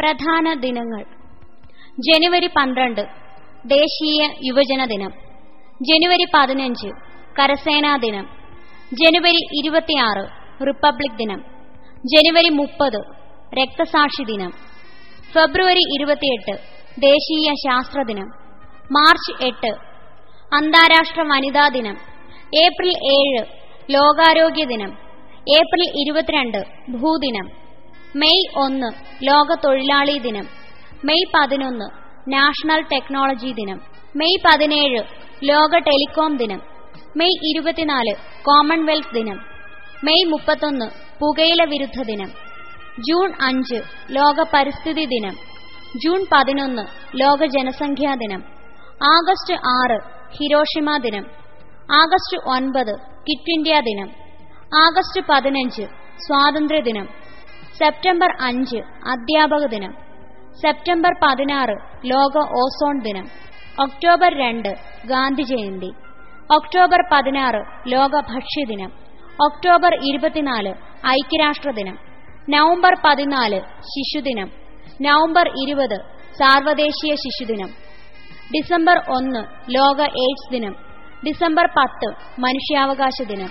പ്രധാന ദിനങ്ങൾ. ജനുവരി പന്ത്രണ്ട് ദേശീയ യുവജന ദിനം. ജനുവരി പതിനഞ്ച് കരസേനാ ദിനം. ജനുവരി ഇരുപത്തിയാറ് റിപ്പബ്ലിക് ദിനം. ജനുവരി മുപ്പത് രക്തസാക്ഷി ദിനം. ഫെബ്രുവരി ഇരുപത്തിയെട്ട് ദേശീയ ശാസ്ത്ര ദിനം. മാർച്ച് എട്ട് അന്താരാഷ്ട്ര വനിതാ ദിനം. ഏപ്രിൽ ഏഴ് ലോകാരോഗ്യ ദിനം. ഏപ്രിൽ ഇരുപത്തിരണ്ട് ഭൂദിനം. മെയ് ഒന്ന് ലോക തൊഴിലാളി ദിനം. മെയ് പതിനൊന്ന് നാഷണൽ ടെക്നോളജി ദിനം. മെയ് പതിനേഴ് ലോക ടെലികോം ദിനം. മെയ് ഇരുപത്തിനാല് കോമൺവെൽത്ത് ദിനം. മെയ് മുപ്പത്തൊന്ന് പുകയില വിരുദ്ധ ദിനം. ജൂൺ അഞ്ച് ലോക പരിസ്ഥിതി ദിനം. ജൂൺ പതിനൊന്ന് ലോക ജനസംഖ്യാ ദിനം. ആഗസ്റ്റ് ആറ് ഹിരോഷിമ ദിനം. ആഗസ്റ്റ് ഒൻപത് കിറ്റ് ഇന്ത്യ ദിനം. ആഗസ്റ്റ് പതിനഞ്ച് സ്വാതന്ത്ര്യ ദിനം. സെപ്റ്റംബർ അഞ്ച് അധ്യാപക ദിനം. സെപ്റ്റംബർ പതിനാറ് ലോക ഓസോൺ ദിനം. ഒക്ടോബർ രണ്ട് ഗാന്ധി ജയന്തി. ഒക്ടോബർ പതിനാറ് ലോക ഭക്ഷ്യദിനം ഒക്ടോബർ ഇരുപത്തിനാല് ഐക്യരാഷ്ട്ര ദിനം. നവംബർ പതിനാല് ശിശുദിനം നവംബർ ഇരുപത് സാർവദേശീയ ശിശുദിനം ഡിസംബർ ഒന്ന് ലോക എയ്ഡ്സ് ദിനം. ഡിസംബർ പത്ത് മനുഷ്യാവകാശ ദിനം.